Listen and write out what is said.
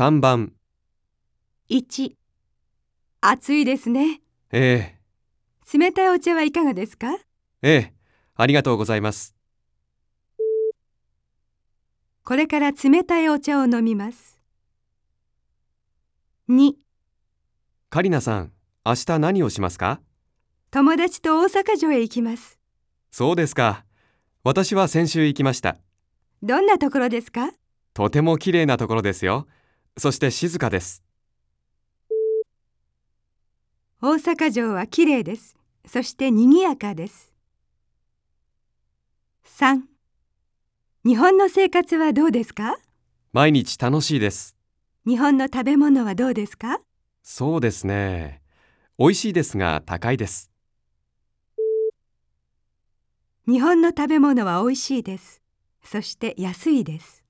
3番、1暑いですね。え冷たいお茶はいかがですか？え、ええ、ありがとうございます。これから冷たいお茶を飲みます。2カリナさん、明日何をしますか？友達と大阪城へ行きます。そうですか。私は先週行きました。どんなところですか？とても綺麗なところですよ。そして静かです。大阪城は綺麗です。そして賑やかです。3日本の生活はどうですか？毎日楽しいです。日本の食べ物はどうですか？そうですね。美味しいですが高いです。日本の食べ物は美味しいです。そして安いです。